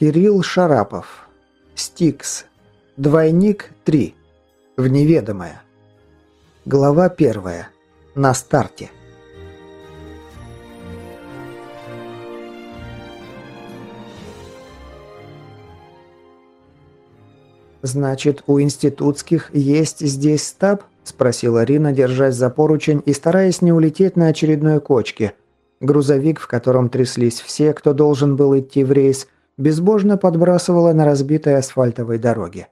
Кирилл Шарапов. Стикс. Двойник 3. В неведомое. Глава 1. На старте. «Значит, у институтских есть здесь стаб?» – спросила Рина, держась за поручень и стараясь не улететь на очередной кочке. Грузовик, в котором тряслись все, кто должен был идти в рейс, безбожно подбрасывала на разбитой асфальтовой дороге.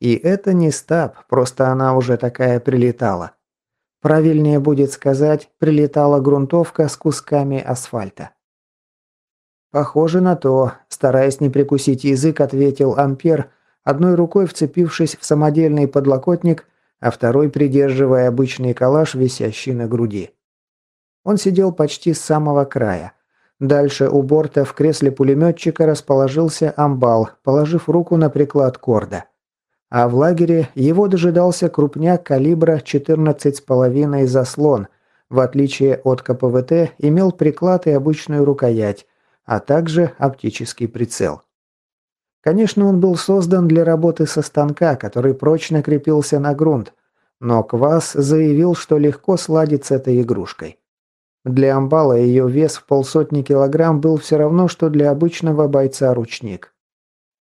И это не стаб, просто она уже такая прилетала. Правильнее будет сказать, прилетала грунтовка с кусками асфальта. «Похоже на то», – стараясь не прикусить язык, ответил Ампер – одной рукой вцепившись в самодельный подлокотник, а второй придерживая обычный калаш, висящий на груди. Он сидел почти с самого края. Дальше у борта в кресле пулеметчика расположился амбал, положив руку на приклад корда. А в лагере его дожидался крупняк калибра 14,5 заслон, в отличие от КПВТ, имел приклад и обычную рукоять, а также оптический прицел. Конечно, он был создан для работы со станка, который прочно крепился на грунт, но Квас заявил, что легко сладить с этой игрушкой. Для амбала ее вес в полсотни килограмм был все равно, что для обычного бойца ручник.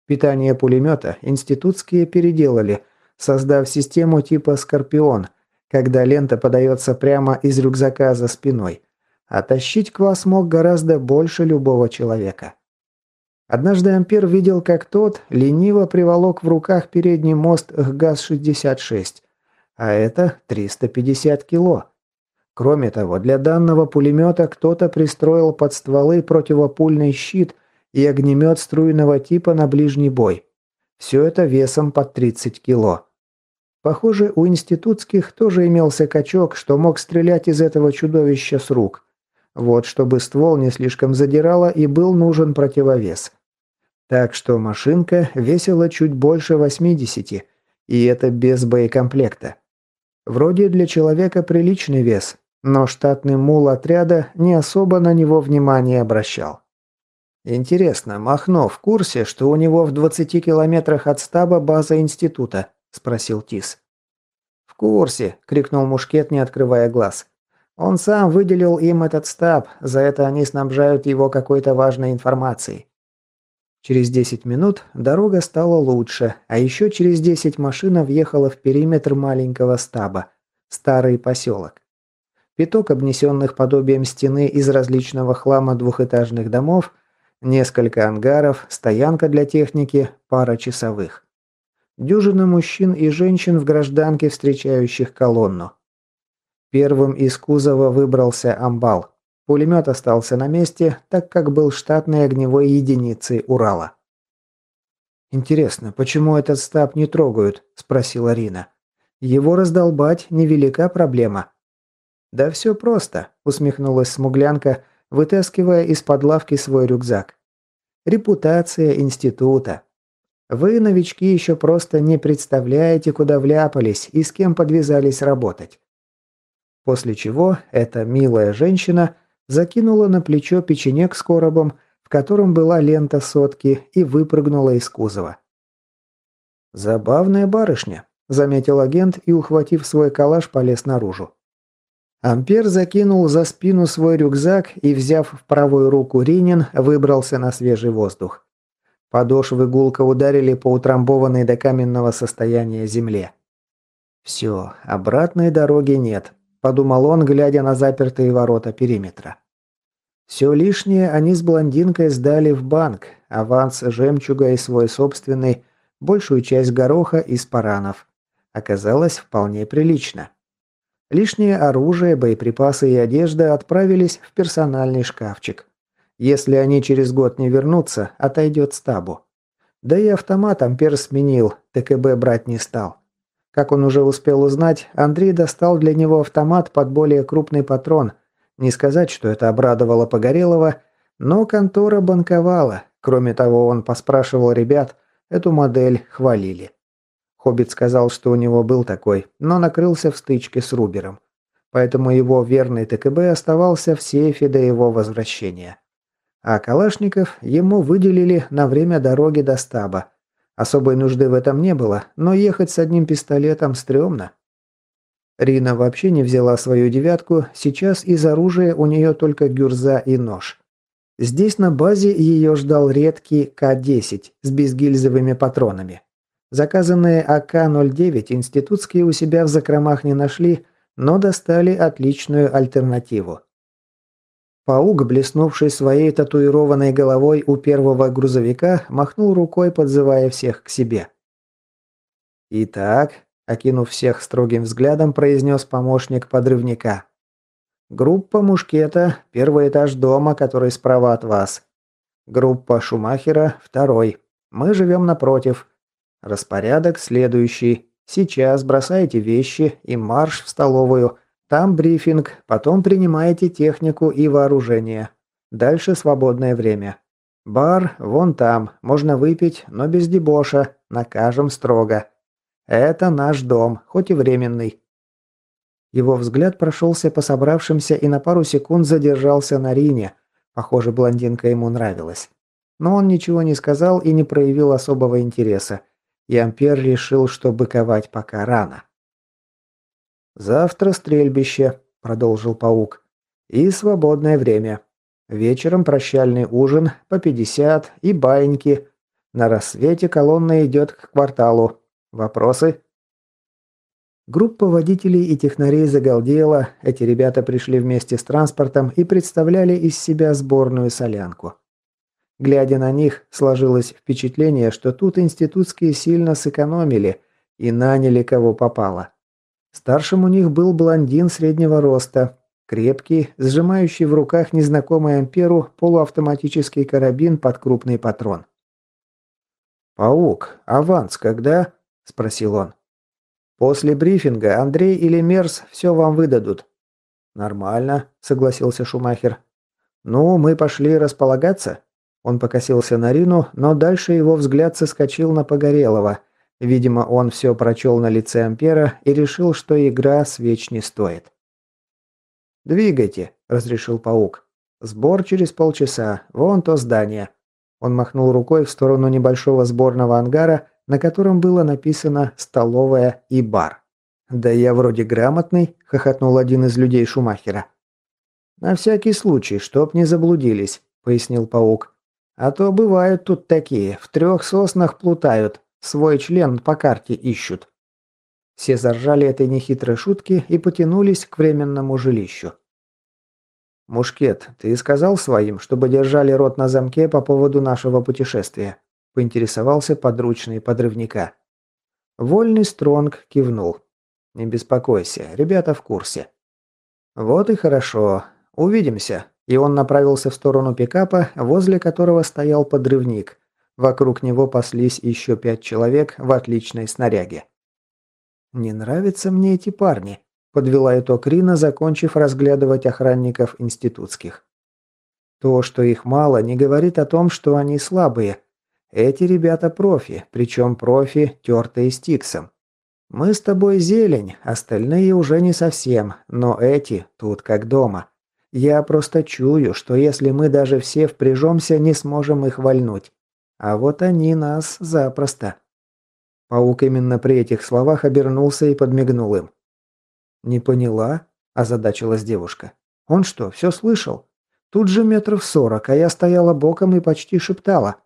Питание пулемета институтские переделали, создав систему типа «Скорпион», когда лента подается прямо из рюкзака за спиной, а тащить квас мог гораздо больше любого человека. Однажды Ампер видел, как тот лениво приволок в руках передний мост к ГАЗ-66, а это 350 кило. Кроме того, для данного пулемета кто-то пристроил под стволы противопульный щит и огнемет струйного типа на ближний бой. Все это весом под 30 кило. Похоже, у институтских тоже имелся качок, что мог стрелять из этого чудовища с рук. Вот чтобы ствол не слишком задирало и был нужен противовес. Так что машинка весила чуть больше 80, и это без боекомплекта. Вроде для человека приличный вес, но штатный мул отряда не особо на него внимание обращал. «Интересно, Махно в курсе, что у него в 20 километрах от стаба база института?» – спросил Тис. «В курсе!» – крикнул Мушкет, не открывая глаз. Он сам выделил им этот стаб, за это они снабжают его какой-то важной информацией. Через 10 минут дорога стала лучше, а еще через 10 машина въехала в периметр маленького стаба – старый поселок. Пяток обнесенных подобием стены из различного хлама двухэтажных домов, несколько ангаров, стоянка для техники, пара часовых. Дюжина мужчин и женщин в гражданке, встречающих колонну. Первым из кузова выбрался амбал. Пулемет остался на месте, так как был штатной огневой единицей Урала. «Интересно, почему этот стаб не трогают?» – спросила Рина. «Его раздолбать – невелика проблема». «Да все просто», – усмехнулась смуглянка, вытаскивая из-под лавки свой рюкзак. «Репутация института. Вы, новички, еще просто не представляете, куда вляпались и с кем подвязались работать. После чего эта милая женщина закинула на плечо печенек с коробом, в котором была лента сотки, и выпрыгнула из кузова. «Забавная барышня», – заметил агент и, ухватив свой калаш, полез наружу. Ампер закинул за спину свой рюкзак и, взяв в правую руку Ринин, выбрался на свежий воздух. Подошвы гулко ударили по утрамбованной до каменного состояния земле. Все, обратной дороги нет подумал он, глядя на запертые ворота периметра. Все лишнее они с блондинкой сдали в банк, аванс жемчуга и свой собственный, большую часть гороха из паранов. Оказалось вполне прилично. Лишнее оружие, боеприпасы и одежда отправились в персональный шкафчик. Если они через год не вернутся, отойдет стабу. Да и автомат Ампер сменил, ТКБ брать не стал. Как он уже успел узнать, Андрей достал для него автомат под более крупный патрон. Не сказать, что это обрадовало Погорелова, но контора банковала. Кроме того, он поспрашивал ребят, эту модель хвалили. Хоббит сказал, что у него был такой, но накрылся в стычке с Рубером. Поэтому его верный ТКБ оставался в сейфе до его возвращения. А Калашников ему выделили на время дороги до стаба. Особой нужды в этом не было, но ехать с одним пистолетом стрёмно. Рина вообще не взяла свою девятку, сейчас из оружия у нее только гюрза и нож. Здесь на базе ее ждал редкий К-10 с безгильзовыми патронами. Заказанные АК-09 институтские у себя в закромах не нашли, но достали отличную альтернативу. Паук, блеснувший своей татуированной головой у первого грузовика, махнул рукой, подзывая всех к себе. «Итак», – окинув всех строгим взглядом, произнес помощник подрывника. «Группа Мушкета – первый этаж дома, который справа от вас. Группа Шумахера – второй. Мы живем напротив. Распорядок следующий. Сейчас бросаете вещи и марш в столовую. Там брифинг, потом принимаете технику и вооружение. Дальше свободное время. Бар вон там, можно выпить, но без дебоша, накажем строго. Это наш дом, хоть и временный. Его взгляд прошелся по собравшимся и на пару секунд задержался на Рине. Похоже, блондинка ему нравилась. Но он ничего не сказал и не проявил особого интереса и Ампер решил, что быковать пока рано. «Завтра стрельбище», – продолжил паук. «И свободное время. Вечером прощальный ужин по 50 и баиньки. На рассвете колонна идет к кварталу. Вопросы?» Группа водителей и технарей загалдела, эти ребята пришли вместе с транспортом и представляли из себя сборную солянку. Глядя на них, сложилось впечатление, что тут институтские сильно сэкономили и наняли кого попало. Старшим у них был блондин среднего роста, крепкий, сжимающий в руках незнакомый амперу полуавтоматический карабин под крупный патрон. «Паук, аванс когда?» – спросил он. «После брифинга Андрей или Мерс все вам выдадут». «Нормально», – согласился Шумахер. «Ну, мы пошли располагаться?» Он покосился на Рину, но дальше его взгляд соскочил на Погорелого. Видимо, он все прочел на лице Ампера и решил, что игра свеч не стоит. «Двигайте», – разрешил паук. «Сбор через полчаса. Вон то здание». Он махнул рукой в сторону небольшого сборного ангара, на котором было написано «столовая» и «бар». «Да я вроде грамотный», – хохотнул один из людей Шумахера. «На всякий случай, чтоб не заблудились», – пояснил паук. А то бывают тут такие, в трех соснах плутают, свой член по карте ищут. Все заржали этой нехитрой шутки и потянулись к временному жилищу. «Мушкет, ты сказал своим, чтобы держали рот на замке по поводу нашего путешествия?» – поинтересовался подручный подрывника. Вольный Стронг кивнул. «Не беспокойся, ребята в курсе». «Вот и хорошо. Увидимся», и он направился в сторону пикапа, возле которого стоял подрывник. Вокруг него паслись еще пять человек в отличной снаряге. «Не нравятся мне эти парни», – подвела итог Рина, закончив разглядывать охранников институтских. То, что их мало, не говорит о том, что они слабые. Эти ребята профи, причем профи, тертые стиксом. Мы с тобой зелень, остальные уже не совсем, но эти тут как дома. Я просто чую, что если мы даже все впряжемся, не сможем их вальнуть. А вот они нас запросто. Паук именно при этих словах обернулся и подмигнул им. «Не поняла?» – озадачилась девушка. «Он что, все слышал? Тут же метров сорок, а я стояла боком и почти шептала».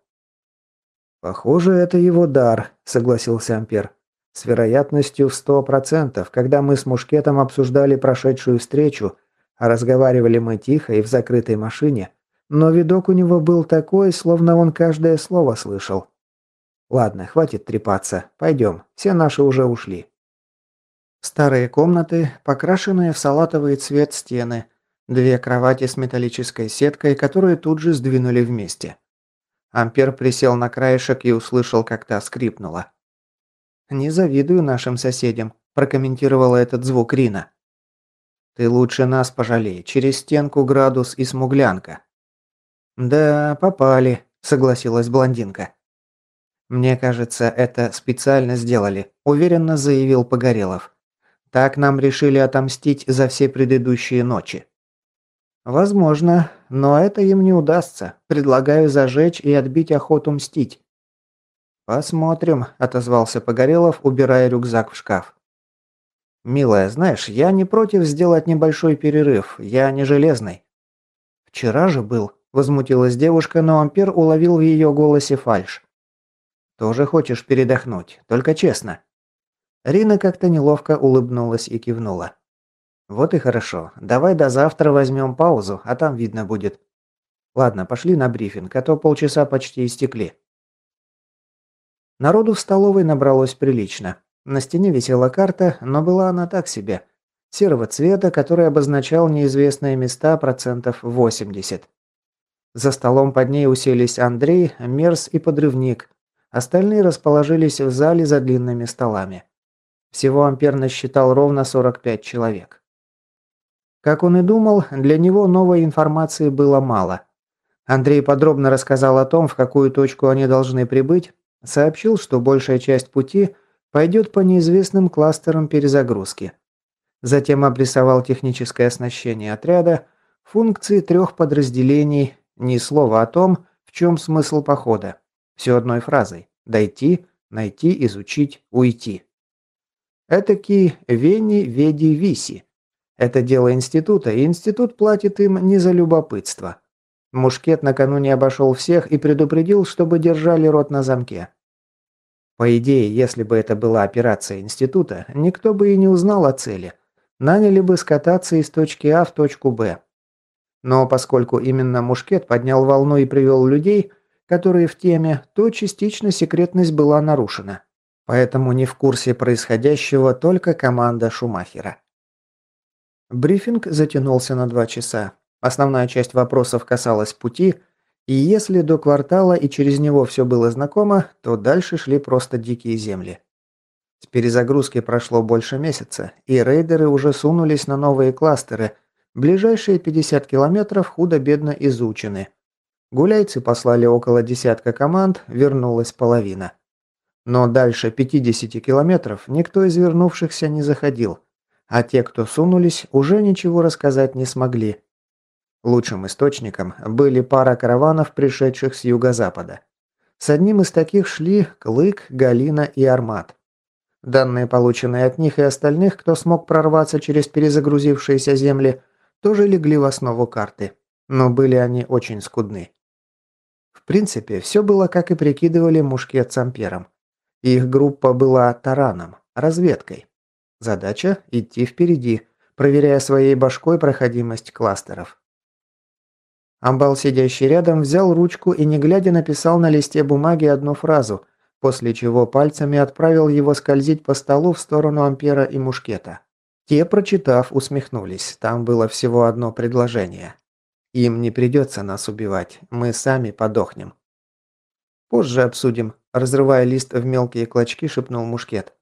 «Похоже, это его дар», – согласился Ампер. «С вероятностью в сто процентов, когда мы с Мушкетом обсуждали прошедшую встречу – разговаривали мы тихо и в закрытой машине, но видок у него был такой, словно он каждое слово слышал. Ладно, хватит трепаться. Пойдем, все наши уже ушли. Старые комнаты, покрашенные в салатовый цвет стены, две кровати с металлической сеткой, которые тут же сдвинули вместе. Ампер присел на краешек и услышал, как та скрипнула. «Не завидую нашим соседям», – прокомментировала этот звук Рина. Ты лучше нас пожалей. Через стенку градус и смуглянка». «Да, попали», – согласилась блондинка. «Мне кажется, это специально сделали», – уверенно заявил Погорелов. «Так нам решили отомстить за все предыдущие ночи». Возможно, но это им не удастся. Предлагаю зажечь и отбить охоту мстить. Посмотрим, отозвался Погорелов, убирая рюкзак в шкаф. Милая, знаешь, я не против сделать небольшой перерыв. Я не железный. Вчера же был, возмутилась девушка, но Ампер уловил в ее голосе фальшь. Тоже хочешь передохнуть, только честно. Рина как-то неловко улыбнулась и кивнула. Вот и хорошо. Давай до завтра возьмем паузу, а там видно будет. Ладно, пошли на брифинг, а то полчаса почти истекли. Народу в столовой набралось прилично. На стене висела карта, но была она так себе. Серого цвета, который обозначал неизвестные места процентов 80. За столом под ней уселись Андрей, Мерс и подрывник. Остальные расположились в зале за длинными столами. Всего Ампер насчитал ровно 45 человек. Как он и думал, для него новой информации было мало. Андрей подробно рассказал о том, в какую точку они должны прибыть, сообщил, что большая часть пути пойдет по неизвестным кластерам перезагрузки. Затем обрисовал техническое оснащение отряда, функции трех подразделений, ни слова о том, в чем смысл похода. Все одной фразой «дойти», «найти», «изучить», «уйти». Этакий «вени, веди, виси». Это дело института, и институт платит им не за любопытство. Мушкет накануне обошел всех и предупредил, чтобы держали рот на замке. По идее, если бы это была операция института, никто бы и не узнал о цели. Наняли бы скататься из точки А в точку Б. Но поскольку именно Мушкет поднял волну и привел людей, которые в теме, то частично секретность была нарушена. Поэтому не в курсе происходящего только команда Шумахера. Брифинг затянулся на два часа. Основная часть вопросов касалась пути, и если до квартала и через него все было знакомо, то дальше шли просто дикие земли. С перезагрузки прошло больше месяца, и рейдеры уже сунулись на новые кластеры. Ближайшие 50 километров худо-бедно изучены. Гуляйцы послали около десятка команд, вернулась половина. Но дальше 50 километров никто из вернувшихся не заходил – а те, кто сунулись, уже ничего рассказать не смогли. Лучшим источником были пара караванов, пришедших с юго-запада. С одним из таких шли Клык, Галина и Армат. Данные, полученные от них и остальных, кто смог прорваться через перезагрузившиеся земли, тоже легли в основу карты, но были они очень скудны. В принципе, все было, как и прикидывали мушкет с ампером. Их группа была тараном, разведкой. Задача – идти впереди, проверяя своей башкой проходимость кластеров. Амбал, сидящий рядом, взял ручку и, не глядя, написал на листе бумаги одну фразу, после чего пальцами отправил его скользить по столу в сторону Ампера и Мушкета. Те, прочитав, усмехнулись. Там было всего одно предложение. «Им не придется нас убивать, мы сами подохнем». «Позже обсудим», – разрывая лист в мелкие клочки, шепнул Мушкет.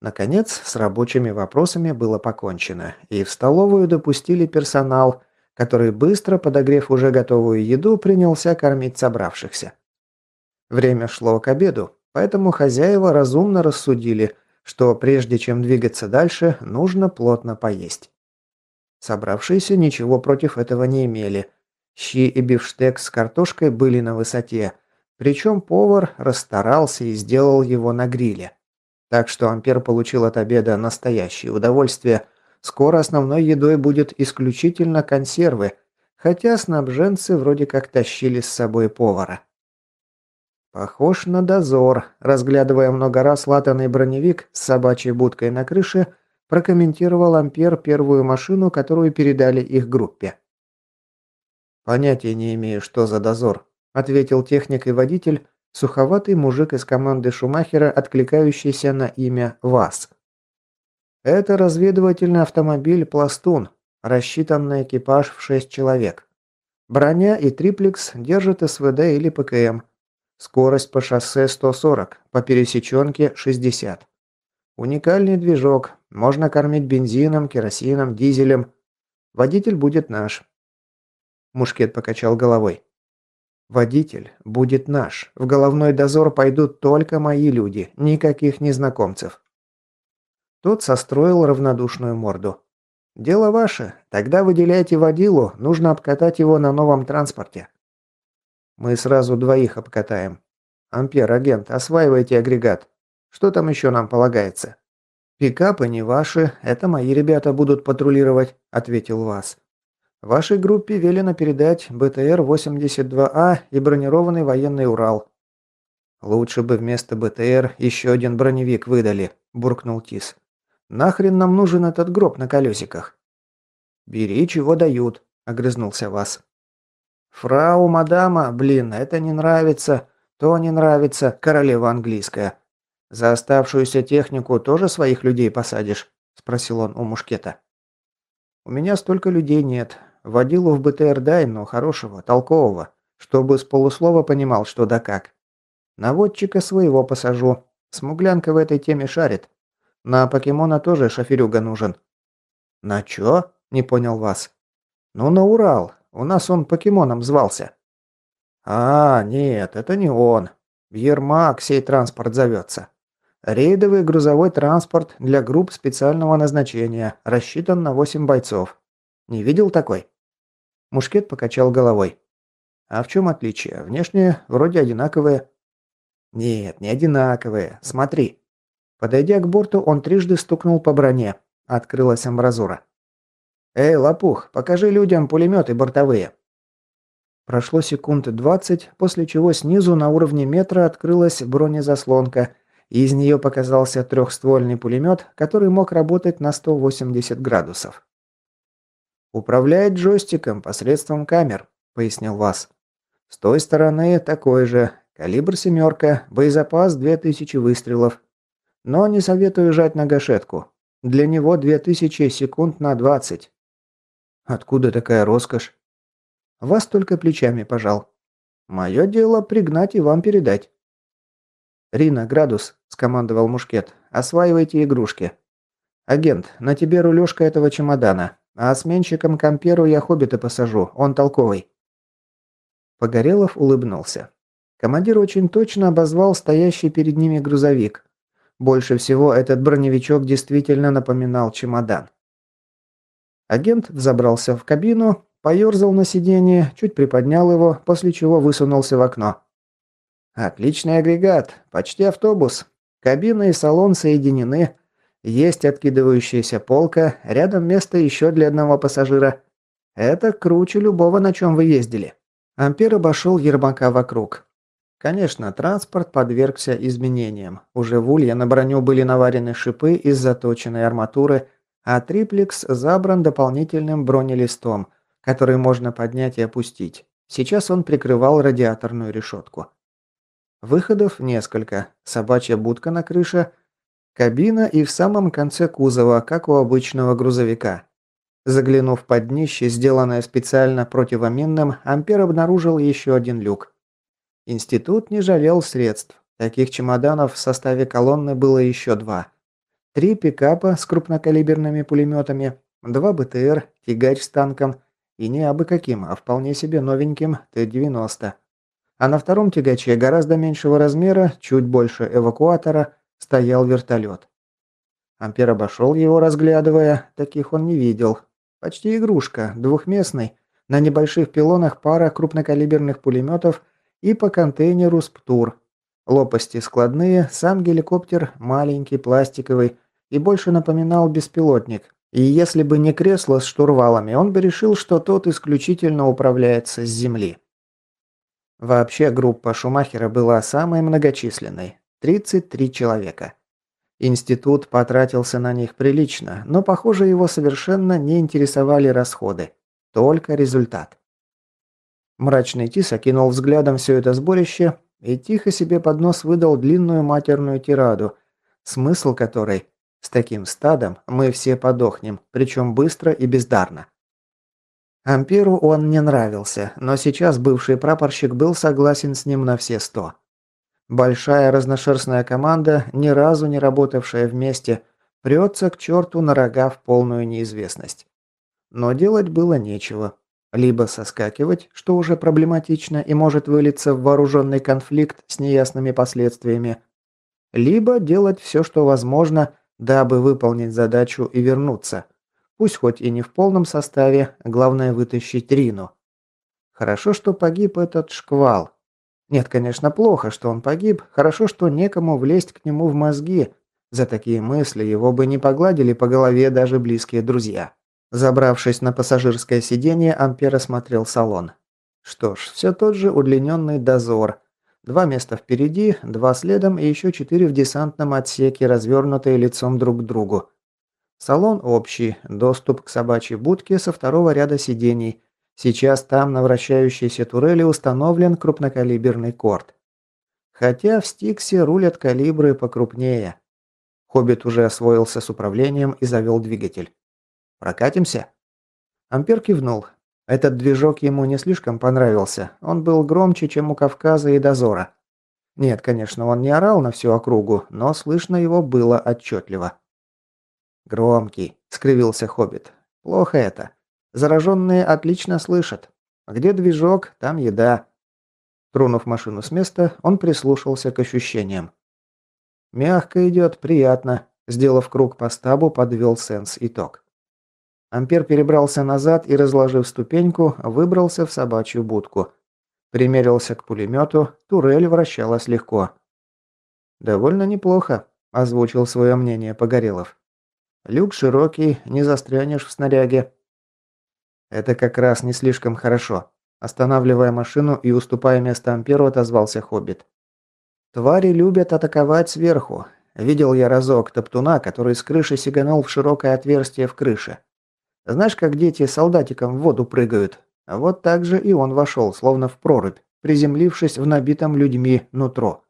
Наконец, с рабочими вопросами было покончено, и в столовую допустили персонал, который быстро, подогрев уже готовую еду, принялся кормить собравшихся. Время шло к обеду, поэтому хозяева разумно рассудили, что прежде чем двигаться дальше, нужно плотно поесть. Собравшиеся ничего против этого не имели. Щи и бифштекс с картошкой были на высоте, причем повар расстарался и сделал его на гриле. Так что Ампер получил от обеда настоящее удовольствие. Скоро основной едой будет исключительно консервы, хотя снабженцы вроде как тащили с собой повара. Похож на дозор, разглядывая много раз латанный броневик с собачьей будкой на крыше, прокомментировал Ампер первую машину, которую передали их группе. «Понятия не имею, что за дозор», – ответил техник и водитель, Суховатый мужик из команды Шумахера, откликающийся на имя ВАЗ. Это разведывательный автомобиль «Пластун», рассчитан на экипаж в 6 человек. Броня и триплекс держат СВД или ПКМ. Скорость по шоссе 140, по пересеченке 60. Уникальный движок, можно кормить бензином, керосином, дизелем. Водитель будет наш. Мушкет покачал головой. Водитель будет наш. В головной дозор пойдут только мои люди, никаких незнакомцев. Тот состроил равнодушную морду. Дело ваше. Тогда выделяйте водилу, нужно обкатать его на новом транспорте. Мы сразу двоих обкатаем. Ампер, агент, осваивайте агрегат. Что там еще нам полагается? Пикапы не ваши, это мои ребята будут патрулировать, ответил Вас. Вашей группе велено передать БТР-82А и бронированный военный Урал. Лучше бы вместо БТР еще один броневик выдали, буркнул Тис. Нахрен нам нужен этот гроб на колесиках? Бери, чего дают, огрызнулся Вас. Фрау, мадама, блин, это не нравится, то не нравится, королева английская. За оставшуюся технику тоже своих людей посадишь? спросил он у мушкета. У меня столько людей нет, Водилу в БТР дай, но хорошего, толкового, чтобы с полуслова понимал, что да как. Наводчика своего посажу. Смуглянка в этой теме шарит. На покемона тоже шоферюга нужен. На чё? Не понял вас. Ну, на Урал. У нас он покемоном звался. А, нет, это не он. В Ермак сей транспорт зовется. Рейдовый грузовой транспорт для групп специального назначения, рассчитан на 8 бойцов. Не видел такой? Мушкет покачал головой. А в чем отличие? Внешне вроде одинаковые. Нет, не одинаковые. Смотри. Подойдя к борту, он трижды стукнул по броне. Открылась амбразура. «Эй, лопух, покажи людям пулеметы бортовые». Прошло секунд двадцать, после чего снизу на уровне метра открылась бронезаслонка, и из нее показался трехствольный пулемет, который мог работать на 180 градусов. «Управляет джойстиком посредством камер», – пояснил Вас. «С той стороны такой же. Калибр семерка, боезапас 2000 выстрелов. Но не советую жать на гашетку. Для него 2000 секунд на 20». «Откуда такая роскошь?» Вас только плечами пожал. «Мое дело пригнать и вам передать». «Рина, градус», – скомандовал Мушкет. «Осваивайте игрушки». «Агент, на тебе рулежка этого чемодана. А сменщиком Камперу я хоббита посажу, он толковый». Погорелов улыбнулся. Командир очень точно обозвал стоящий перед ними грузовик. Больше всего этот броневичок действительно напоминал чемодан. Агент взобрался в кабину, поерзал на сиденье, чуть приподнял его, после чего высунулся в окно. «Отличный агрегат, почти автобус. Кабина и салон соединены, есть откидывающаяся полка, рядом место еще для одного пассажира. Это круче любого, на чем вы ездили. Ампер обошел Ермака вокруг. Конечно, транспорт подвергся изменениям. Уже в улье на броню были наварены шипы из заточенной арматуры, а триплекс забран дополнительным бронелистом, который можно поднять и опустить. Сейчас он прикрывал радиаторную решетку. Выходов несколько. Собачья будка на крыше, Кабина и в самом конце кузова, как у обычного грузовика. Заглянув под днище, сделанное специально противоминным, Ампер обнаружил еще один люк. Институт не жалел средств. Таких чемоданов в составе колонны было еще два. Три пикапа с крупнокалиберными пулеметами, два БТР, тягач с танком и не абы каким, а вполне себе новеньким Т-90. А на втором тягаче гораздо меньшего размера, чуть больше эвакуатора – стоял вертолет. Ампер обошел его, разглядывая, таких он не видел. Почти игрушка, двухместный, на небольших пилонах пара крупнокалиберных пулеметов и по контейнеру Сптур. Лопасти складные, сам геликоптер маленький, пластиковый и больше напоминал беспилотник. И если бы не кресло с штурвалами, он бы решил, что тот исключительно управляется с земли. Вообще группа Шумахера была самой многочисленной. 33 человека. Институт потратился на них прилично, но, похоже, его совершенно не интересовали расходы. Только результат. Мрачный Тис окинул взглядом все это сборище и тихо себе под нос выдал длинную матерную тираду, смысл которой «С таким стадом мы все подохнем, причем быстро и бездарно». Амперу он не нравился, но сейчас бывший прапорщик был согласен с ним на все сто. Большая разношерстная команда, ни разу не работавшая вместе, прется к черту на рога в полную неизвестность. Но делать было нечего. Либо соскакивать, что уже проблематично и может вылиться в вооруженный конфликт с неясными последствиями, либо делать все, что возможно, дабы выполнить задачу и вернуться, Пусть хоть и не в полном составе, главное вытащить Рину. Хорошо, что погиб этот шквал. Нет, конечно, плохо, что он погиб. Хорошо, что некому влезть к нему в мозги. За такие мысли его бы не погладили по голове даже близкие друзья. Забравшись на пассажирское сиденье, Ампер осмотрел салон. Что ж, все тот же удлиненный дозор. Два места впереди, два следом и еще четыре в десантном отсеке, развернутые лицом друг к другу. Салон общий, доступ к собачьей будке со второго ряда сидений. Сейчас там на вращающейся турели установлен крупнокалиберный корт. Хотя в Стиксе рулят калибры покрупнее. Хоббит уже освоился с управлением и завел двигатель. «Прокатимся?» Ампер кивнул. Этот движок ему не слишком понравился. Он был громче, чем у Кавказа и Дозора. Нет, конечно, он не орал на всю округу, но слышно его было отчетливо. «Громкий», — скривился Хоббит. «Плохо это. Зараженные отлично слышат. Где движок, там еда». Тронув машину с места, он прислушался к ощущениям. «Мягко идет, приятно», — сделав круг по стабу, подвел Сенс итог. Ампер перебрался назад и, разложив ступеньку, выбрался в собачью будку. Примерился к пулемету, турель вращалась легко. «Довольно неплохо», – озвучил свое мнение Погорелов. Люк широкий, не застрянешь в снаряге. Это как раз не слишком хорошо. Останавливая машину и уступая место Амперу, отозвался Хоббит. Твари любят атаковать сверху. Видел я разок топтуна, который с крыши сиганул в широкое отверстие в крыше. Знаешь, как дети солдатиком в воду прыгают? Вот так же и он вошел, словно в прорубь, приземлившись в набитом людьми нутро.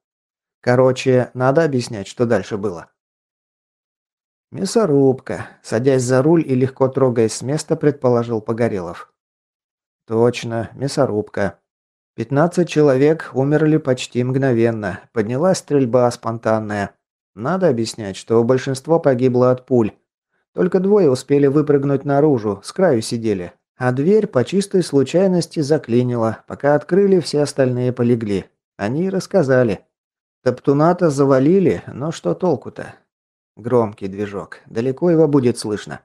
Короче, надо объяснять, что дальше было. «Мясорубка», – садясь за руль и легко трогаясь с места, предположил Погорелов. «Точно, мясорубка. Пятнадцать человек умерли почти мгновенно. Поднялась стрельба спонтанная. Надо объяснять, что большинство погибло от пуль. Только двое успели выпрыгнуть наружу, с краю сидели. А дверь по чистой случайности заклинила. Пока открыли, все остальные полегли. Они рассказали. Топтуната завалили, но что толку-то? Громкий движок. Далеко его будет слышно.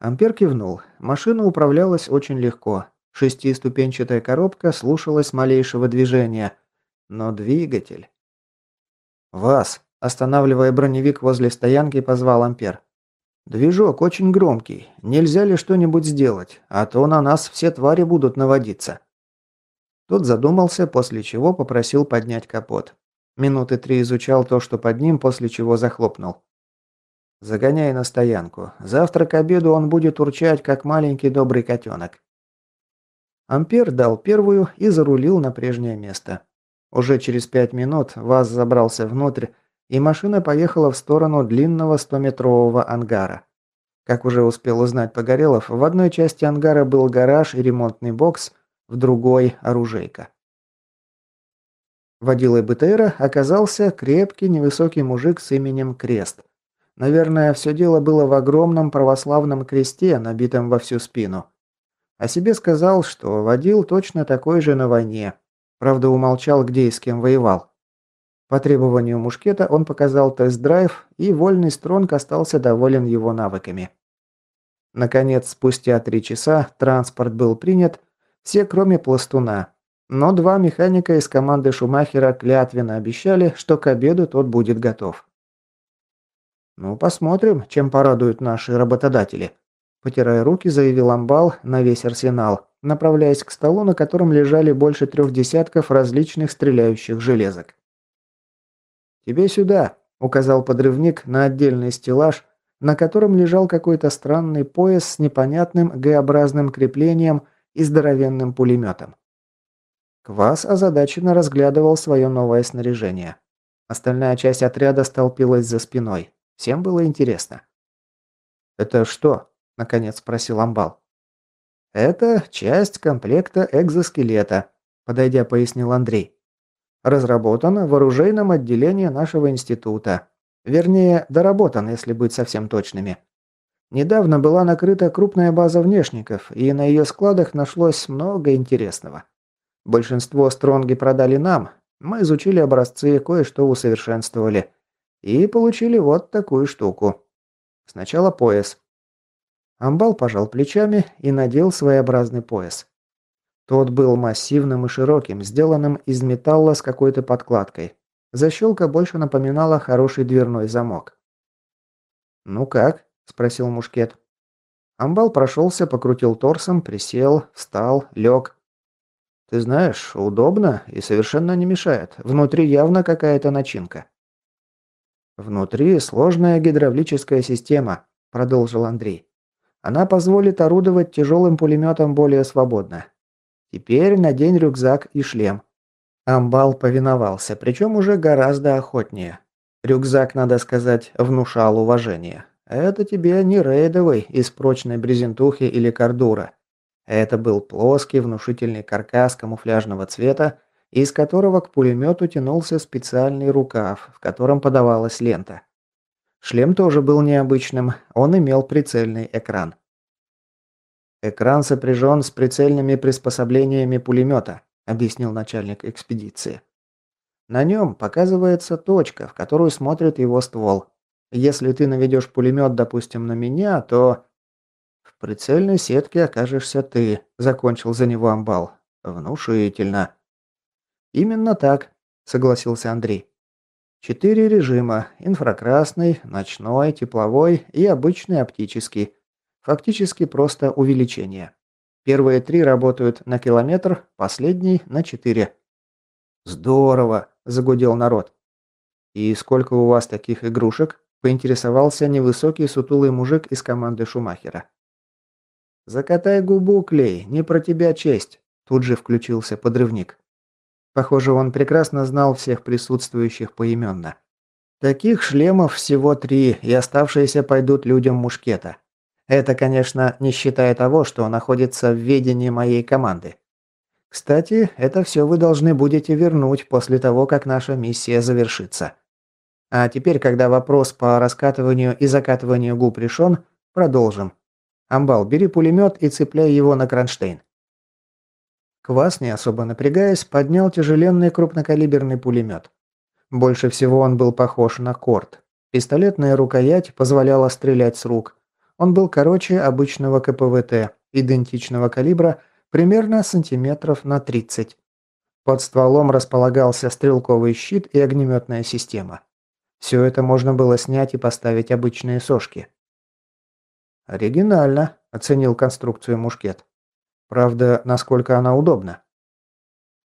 Ампер кивнул. Машина управлялась очень легко. Шестиступенчатая коробка слушалась малейшего движения. Но двигатель... «Вас!» – останавливая броневик возле стоянки, позвал Ампер. «Движок очень громкий. Нельзя ли что-нибудь сделать? А то на нас все твари будут наводиться». Тот задумался, после чего попросил поднять капот. Минуты три изучал то, что под ним, после чего захлопнул. Загоняй на стоянку. Завтра к обеду он будет урчать, как маленький добрый котенок. Ампер дал первую и зарулил на прежнее место. Уже через пять минут ВАЗ забрался внутрь, и машина поехала в сторону длинного стометрового ангара. Как уже успел узнать Погорелов, в одной части ангара был гараж и ремонтный бокс, в другой – оружейка. Водилой БТРа оказался крепкий невысокий мужик с именем Крест. Наверное, все дело было в огромном православном кресте, набитом во всю спину. О себе сказал, что водил точно такой же на войне. Правда, умолчал, где и с кем воевал. По требованию мушкета он показал тест-драйв, и вольный стронг остался доволен его навыками. Наконец, спустя три часа транспорт был принят, все кроме пластуна. Но два механика из команды Шумахера клятвенно обещали, что к обеду тот будет готов. «Ну, посмотрим, чем порадуют наши работодатели», – потирая руки, заявил Амбал на весь арсенал, направляясь к столу, на котором лежали больше трех десятков различных стреляющих железок. «Тебе сюда», – указал подрывник на отдельный стеллаж, на котором лежал какой-то странный пояс с непонятным Г-образным креплением и здоровенным пулеметом. Квас озадаченно разглядывал свое новое снаряжение. Остальная часть отряда столпилась за спиной. Всем было интересно. «Это что?» – наконец спросил Амбал. «Это часть комплекта экзоскелета», – подойдя, пояснил Андрей. «Разработан в оружейном отделении нашего института. Вернее, доработан, если быть совсем точными. Недавно была накрыта крупная база внешников, и на ее складах нашлось много интересного. Большинство стронги продали нам, мы изучили образцы, кое-что усовершенствовали. И получили вот такую штуку. Сначала пояс. Амбал пожал плечами и надел своеобразный пояс. Тот был массивным и широким, сделанным из металла с какой-то подкладкой. Защелка больше напоминала хороший дверной замок. «Ну как?» – спросил Мушкет. Амбал прошелся, покрутил торсом, присел, встал, лег. «Ты знаешь, удобно и совершенно не мешает. Внутри явно какая-то начинка». «Внутри сложная гидравлическая система», – продолжил Андрей. Она позволит орудовать тяжелым пулеметом более свободно. Теперь надень рюкзак и шлем. Амбал повиновался, причем уже гораздо охотнее. Рюкзак, надо сказать, внушал уважение. Это тебе не рейдовый из прочной брезентухи или кордура. Это был плоский внушительный каркас камуфляжного цвета, из которого к пулемету тянулся специальный рукав, в котором подавалась лента. Шлем тоже был необычным, он имел прицельный экран. «Экран сопряжен с прицельными приспособлениями пулемета», объяснил начальник экспедиции. «На нем показывается точка, в которую смотрит его ствол. Если ты наведешь пулемет, допустим, на меня, то...» «В прицельной сетке окажешься ты», — закончил за него амбал. «Внушительно». «Именно так», — согласился Андрей. Четыре режима – инфракрасный, ночной, тепловой и обычный оптический. Фактически просто увеличение. Первые три работают на километр, последний – на четыре. «Здорово!» – загудел народ. «И сколько у вас таких игрушек?» – поинтересовался невысокий сутулый мужик из команды Шумахера. «Закатай губу, Клей, не про тебя честь!» – тут же включился подрывник. Похоже, он прекрасно знал всех присутствующих поименно. Таких шлемов всего три, и оставшиеся пойдут людям мушкета. Это, конечно, не считая того, что находится в ведении моей команды. Кстати, это все вы должны будете вернуть после того, как наша миссия завершится. А теперь, когда вопрос по раскатыванию и закатыванию губ решен, продолжим. Амбал, бери пулемет и цепляй его на кронштейн. Квас, не особо напрягаясь, поднял тяжеленный крупнокалиберный пулемет. Больше всего он был похож на корт. Пистолетная рукоять позволяла стрелять с рук. Он был короче обычного КПВТ, идентичного калибра, примерно сантиметров на 30. Под стволом располагался стрелковый щит и огнеметная система. Все это можно было снять и поставить обычные сошки. «Оригинально», – оценил конструкцию мушкет. Правда, насколько она удобна.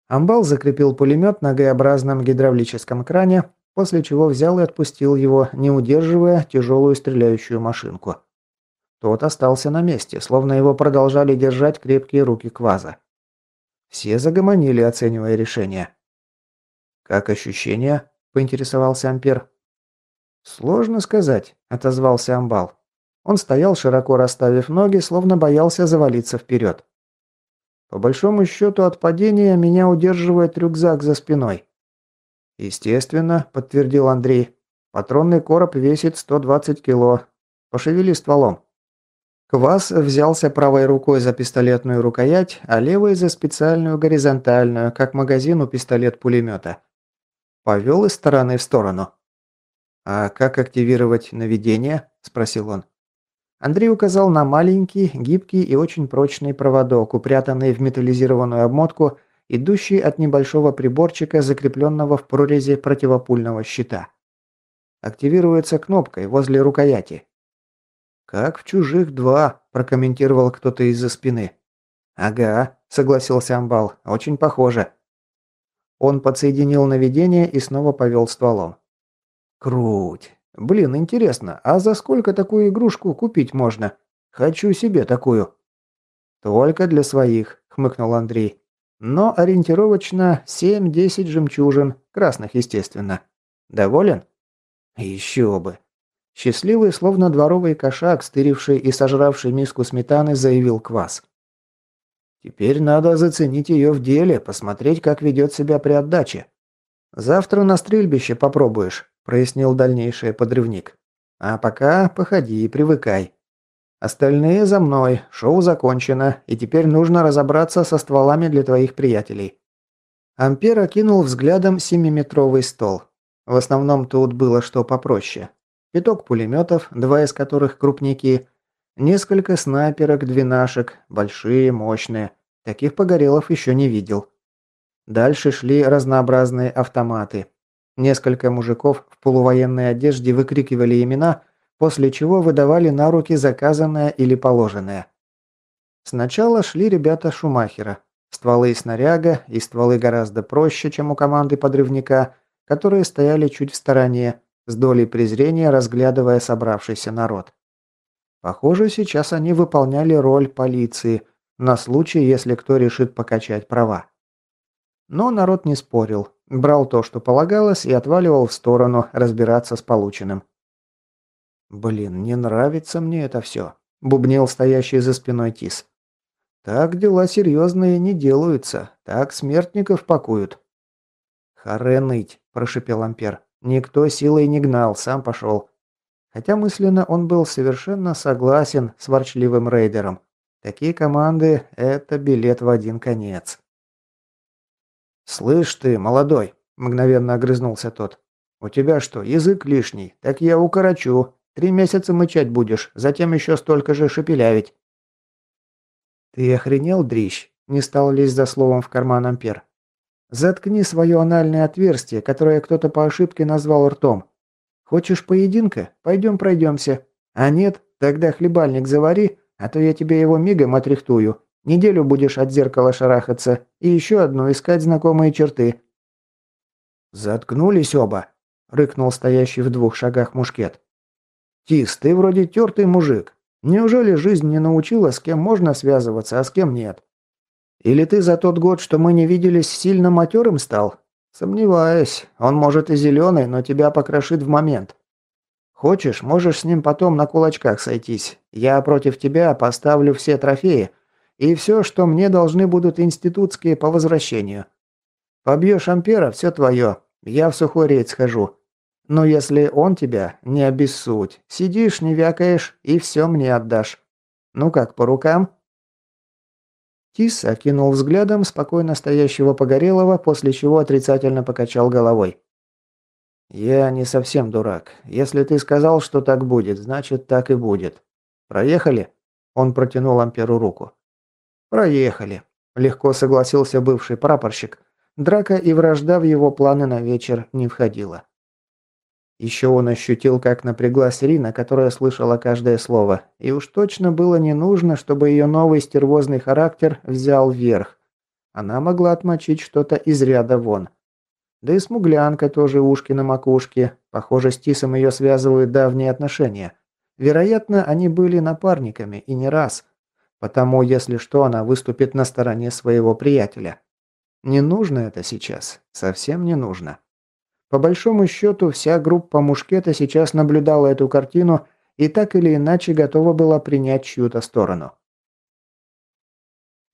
Амбал закрепил пулемет на Г-образном гидравлическом кране, после чего взял и отпустил его, не удерживая тяжелую стреляющую машинку. Тот остался на месте, словно его продолжали держать крепкие руки Кваза. Все загомонили, оценивая решение. «Как ощущения?» – поинтересовался Ампер. «Сложно сказать», – отозвался Амбал. Он стоял, широко расставив ноги, словно боялся завалиться вперед. По большому счету от падения меня удерживает рюкзак за спиной. Естественно, подтвердил Андрей. Патронный короб весит 120 кило. Пошевели стволом. Квас взялся правой рукой за пистолетную рукоять, а левой за специальную горизонтальную, как магазин у пистолет-пулемета. Повел из стороны в сторону. «А как активировать наведение?» – спросил он. Андрей указал на маленький, гибкий и очень прочный проводок, упрятанный в металлизированную обмотку, идущий от небольшого приборчика, закрепленного в прорезе противопульного щита. Активируется кнопкой возле рукояти. «Как в «Чужих два», – прокомментировал кто-то из-за спины. «Ага», – согласился Амбал, – «очень похоже». Он подсоединил наведение и снова повел стволом. «Круть! Блин, интересно, а за сколько такую игрушку купить можно? Хочу себе такую. Только для своих, хмыкнул Андрей. Но ориентировочно 7-10 жемчужин, красных, естественно. Доволен? Еще бы. Счастливый, словно дворовый кошак, стыривший и сожравший миску сметаны, заявил квас. Теперь надо заценить ее в деле, посмотреть, как ведет себя при отдаче. Завтра на стрельбище попробуешь прояснил дальнейшее подрывник. А пока походи и привыкай. Остальные за мной, шоу закончено, и теперь нужно разобраться со стволами для твоих приятелей. Ампер окинул взглядом семиметровый стол. В основном тут было что попроще. Пяток пулеметов, два из которых крупники, Несколько снайперок, двенашек, большие, мощные. Таких Погорелов еще не видел. Дальше шли разнообразные автоматы. Несколько мужиков в полувоенной одежде выкрикивали имена, после чего выдавали на руки заказанное или положенное. Сначала шли ребята Шумахера. Стволы снаряга и стволы гораздо проще, чем у команды подрывника, которые стояли чуть в стороне, с долей презрения разглядывая собравшийся народ. Похоже, сейчас они выполняли роль полиции, на случай, если кто решит покачать права. Но народ не спорил, брал то, что полагалось, и отваливал в сторону разбираться с полученным. «Блин, не нравится мне это все», – бубнил стоящий за спиной Тис. «Так дела серьезные не делаются, так смертников пакуют». «Харе ныть», – прошипел Ампер. «Никто силой не гнал, сам пошел». Хотя мысленно он был совершенно согласен с ворчливым рейдером. Такие команды – это билет в один конец. «Слышь ты, молодой!» – мгновенно огрызнулся тот. «У тебя что, язык лишний? Так я укорочу. Три месяца мычать будешь, затем еще столько же шепелявить». «Ты охренел, дрищ?» – не стал лезть за словом в карман Ампер. «Заткни свое анальное отверстие, которое кто-то по ошибке назвал ртом. Хочешь поединка? Пойдем пройдемся. А нет, тогда хлебальник завари, а то я тебе его мигом отрихтую. Неделю будешь от зеркала шарахаться и еще одну искать знакомые черты». «Заткнулись оба», — рыкнул стоящий в двух шагах мушкет. «Тис, ты вроде тертый мужик. Неужели жизнь не научила, с кем можно связываться, а с кем нет? Или ты за тот год, что мы не виделись, сильно матерым стал? Сомневаюсь. Он может и зеленый, но тебя покрошит в момент. Хочешь, можешь с ним потом на кулачках сойтись. Я против тебя поставлю все трофеи, и все, что мне должны будут институтские по возвращению. Побьешь Ампера, все твое. Я в сухой рейд схожу. Но если он тебя, не обессудь. Сидишь, не вякаешь, и все мне отдашь. Ну как, по рукам?» Тис окинул взглядом спокойно стоящего Погорелого, после чего отрицательно покачал головой. «Я не совсем дурак. Если ты сказал, что так будет, значит, так и будет. Проехали?» Он протянул Амперу руку. «Проехали», – легко согласился бывший прапорщик. Драка и вражда в его планы на вечер не входила. Еще он ощутил, как напряглась Рина, которая слышала каждое слово, и уж точно было не нужно, чтобы ее новый стервозный характер взял верх. Она могла отмочить что-то из ряда вон. Да и смуглянка тоже ушки на макушке. Похоже, с Тисом ее связывают давние отношения. Вероятно, они были напарниками, и не раз – Потому, если что, она выступит на стороне своего приятеля. Не нужно это сейчас. Совсем не нужно. По большому счету, вся группа Мушкета сейчас наблюдала эту картину и так или иначе готова была принять чью-то сторону.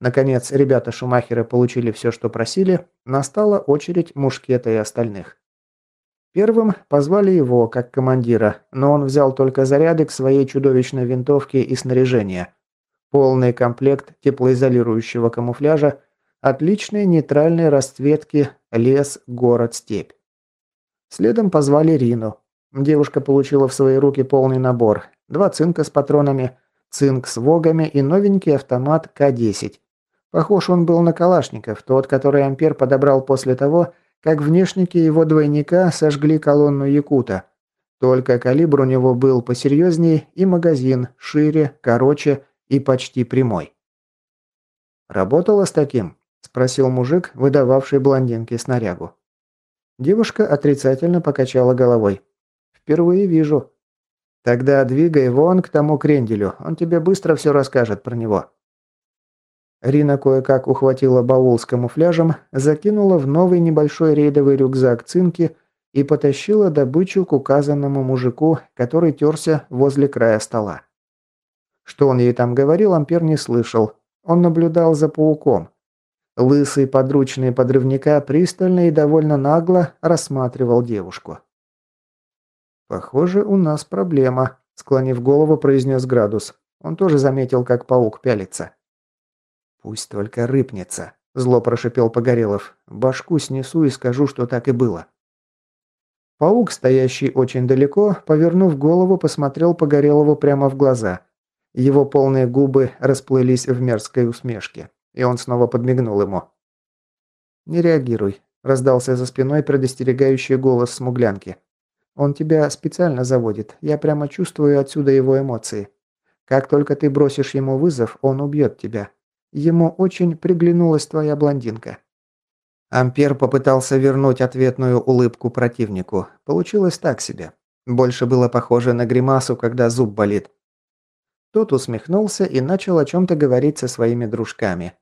Наконец, ребята Шумахера получили все, что просили, настала очередь Мушкета и остальных. Первым позвали его, как командира, но он взял только заряды к своей чудовищной винтовке и снаряжение – Полный комплект теплоизолирующего камуфляжа, отличной нейтральной расцветки лес, город, степь. Следом позвали Рину. Девушка получила в свои руки полный набор. Два цинка с патронами, цинк с вогами и новенький автомат К-10. Похож он был на Калашников, тот, который Ампер подобрал после того, как внешники его двойника сожгли колонну Якута. Только калибр у него был посерьезней и магазин шире, короче и почти прямой. «Работала с таким?» – спросил мужик, выдававший блондинке снарягу. Девушка отрицательно покачала головой. «Впервые вижу». «Тогда двигай вон к тому кренделю, он тебе быстро все расскажет про него». Рина кое-как ухватила баул с камуфляжем, закинула в новый небольшой рейдовый рюкзак цинки и потащила добычу к указанному мужику, который терся возле края стола. Что он ей там говорил, Ампер не слышал. Он наблюдал за пауком. Лысый подручный подрывника пристально и довольно нагло рассматривал девушку. «Похоже, у нас проблема», – склонив голову, произнес Градус. Он тоже заметил, как паук пялится. «Пусть только рыпнется», – зло прошипел Погорелов. «Башку снесу и скажу, что так и было». Паук, стоящий очень далеко, повернув голову, посмотрел Погорелову прямо в глаза – Его полные губы расплылись в мерзкой усмешке, и он снова подмигнул ему. «Не реагируй», – раздался за спиной предостерегающий голос смуглянки. «Он тебя специально заводит, я прямо чувствую отсюда его эмоции. Как только ты бросишь ему вызов, он убьет тебя. Ему очень приглянулась твоя блондинка». Ампер попытался вернуть ответную улыбку противнику. Получилось так себе. Больше было похоже на гримасу, когда зуб болит. Тот усмехнулся и начал о чем-то говорить со своими дружками.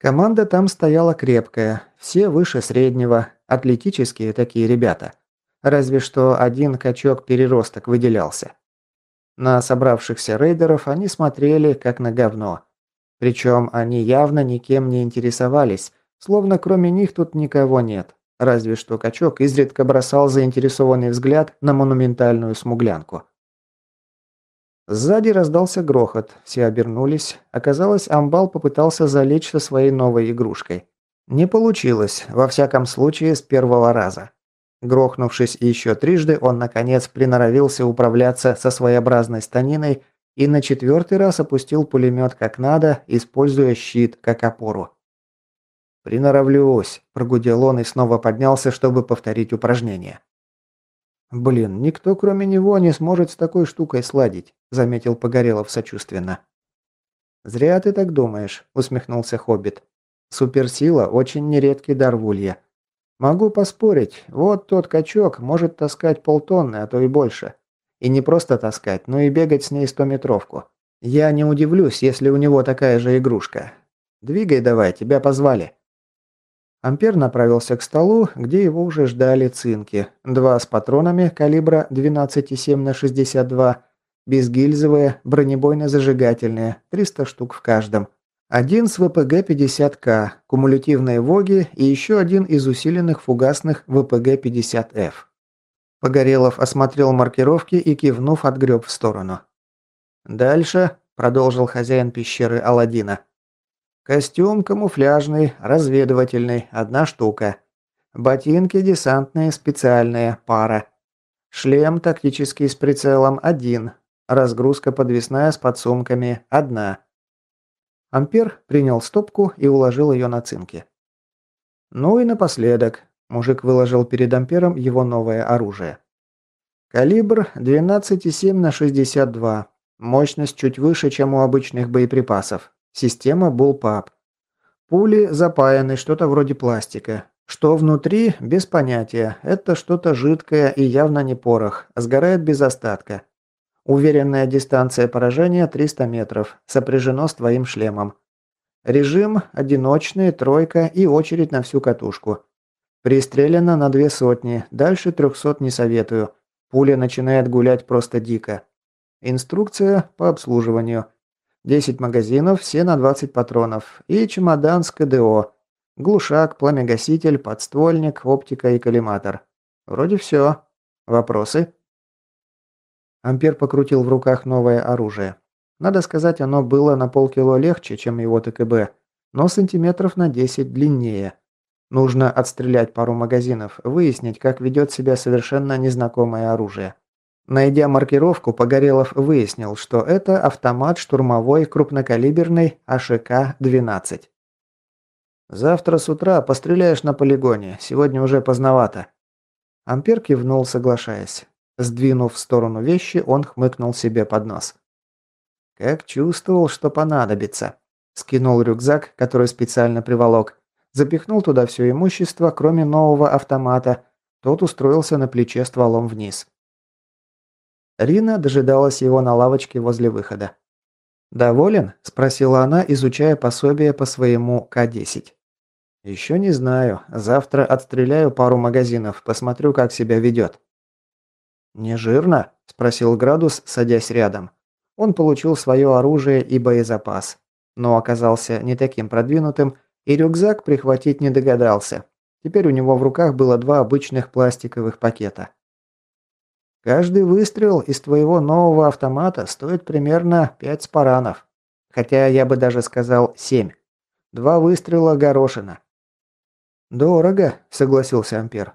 Команда там стояла крепкая, все выше среднего, атлетические такие ребята. Разве что один качок-переросток выделялся. На собравшихся рейдеров они смотрели как на говно. Причем они явно никем не интересовались, Словно кроме них тут никого нет. Разве что качок изредка бросал заинтересованный взгляд на монументальную смуглянку. Сзади раздался грохот, все обернулись. Оказалось, Амбал попытался залечь со своей новой игрушкой. Не получилось, во всяком случае, с первого раза. Грохнувшись еще трижды, он, наконец, приноровился управляться со своеобразной станиной и на четвертый раз опустил пулемет как надо, используя щит как опору. «Приноровлюсь», – прогудел он и снова поднялся, чтобы повторить упражнение. «Блин, никто кроме него не сможет с такой штукой сладить», – заметил Погорелов сочувственно. «Зря ты так думаешь», – усмехнулся Хоббит. «Суперсила – очень нередкий дар в улье. Могу поспорить, вот тот качок может таскать полтонны, а то и больше. И не просто таскать, но и бегать с ней стометровку. Я не удивлюсь, если у него такая же игрушка. Двигай давай, тебя позвали». Ампер направился к столу, где его уже ждали цинки. Два с патронами калибра 12,7 на 62, безгильзовые, бронебойно-зажигательные, 300 штук в каждом. Один с ВПГ-50К, кумулятивные ВОГи и еще один из усиленных фугасных ВПГ-50Ф. Погорелов осмотрел маркировки и, кивнув, отгреб в сторону. «Дальше», – продолжил хозяин пещеры Аладдина, – Костюм камуфляжный, разведывательный, одна штука. Ботинки десантные, специальные, пара. Шлем тактический с прицелом, один. Разгрузка подвесная с подсумками, одна. Ампер принял стопку и уложил ее на цинки. Ну и напоследок, мужик выложил перед Ампером его новое оружие. Калибр 12,7 на 62. Мощность чуть выше, чем у обычных боеприпасов. Система Bullpup. Пули запаяны, что-то вроде пластика. Что внутри, без понятия. Это что-то жидкое и явно не порох. Сгорает без остатка. Уверенная дистанция поражения 300 метров. Сопряжено с твоим шлемом. Режим – одиночный, тройка и очередь на всю катушку. Пристрелено на две сотни, дальше трехсот не советую. Пуля начинает гулять просто дико. Инструкция по обслуживанию – 10 магазинов, все на 20 патронов. И чемодан с КДО. Глушак, пламегаситель, подствольник, оптика и коллиматор. Вроде все. Вопросы? Ампер покрутил в руках новое оружие. Надо сказать, оно было на полкило легче, чем его ТКБ, но сантиметров на 10 длиннее. Нужно отстрелять пару магазинов, выяснить, как ведет себя совершенно незнакомое оружие. Найдя маркировку, Погорелов выяснил, что это автомат штурмовой крупнокалиберный АШК-12. «Завтра с утра постреляешь на полигоне, сегодня уже поздновато». Ампер кивнул, соглашаясь. Сдвинув в сторону вещи, он хмыкнул себе под нос. «Как чувствовал, что понадобится». Скинул рюкзак, который специально приволок. Запихнул туда все имущество, кроме нового автомата. Тот устроился на плече стволом вниз. Рина дожидалась его на лавочке возле выхода. «Доволен?» – спросила она, изучая пособие по своему К-10. «Еще не знаю. Завтра отстреляю пару магазинов, посмотрю, как себя ведет». «Не жирно?» – спросил Градус, садясь рядом. Он получил свое оружие и боезапас, но оказался не таким продвинутым, и рюкзак прихватить не догадался. Теперь у него в руках было два обычных пластиковых пакета. Каждый выстрел из твоего нового автомата стоит примерно пять спаранов. Хотя я бы даже сказал семь. Два выстрела горошина. «Дорого», — согласился Ампер.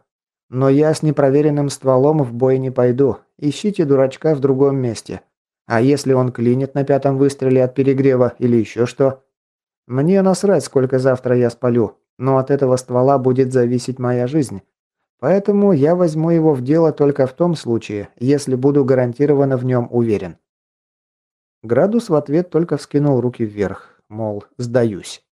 «Но я с непроверенным стволом в бой не пойду. Ищите дурачка в другом месте. А если он клинит на пятом выстреле от перегрева или еще что? Мне насрать, сколько завтра я спалю, но от этого ствола будет зависеть моя жизнь. Поэтому я возьму его в дело только в том случае, если буду гарантированно в нем уверен. Градус в ответ только вскинул руки вверх, мол, сдаюсь.